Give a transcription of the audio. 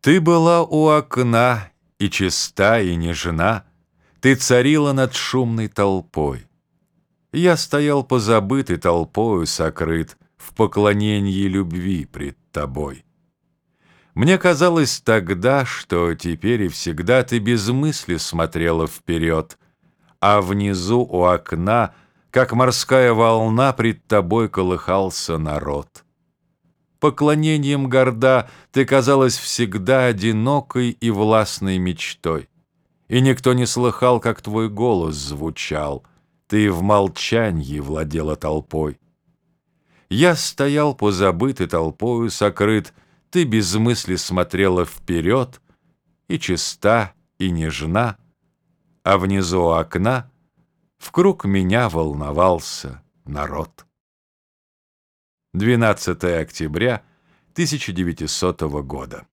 Ты была у окна, и чиста, и нежна, Ты царила над шумной толпой. Я стоял позабытый толпою сокрыт В поклонении любви пред тобой. Мне казалось тогда, что теперь и всегда Ты без мысли смотрела вперед, А внизу у окна, как морская волна, Пред тобой колыхался народ поклонением горда, Ты казалась всегда одинокой и властной мечтой. И никто не слыхал, как твой голос звучал, Ты в молчанье владела толпой. Я стоял позабытый толпою сокрыт, Ты без мысли смотрела вперед, И чиста, и нежна, А внизу окна в круг меня волновался народ. 12 октября 1900 года.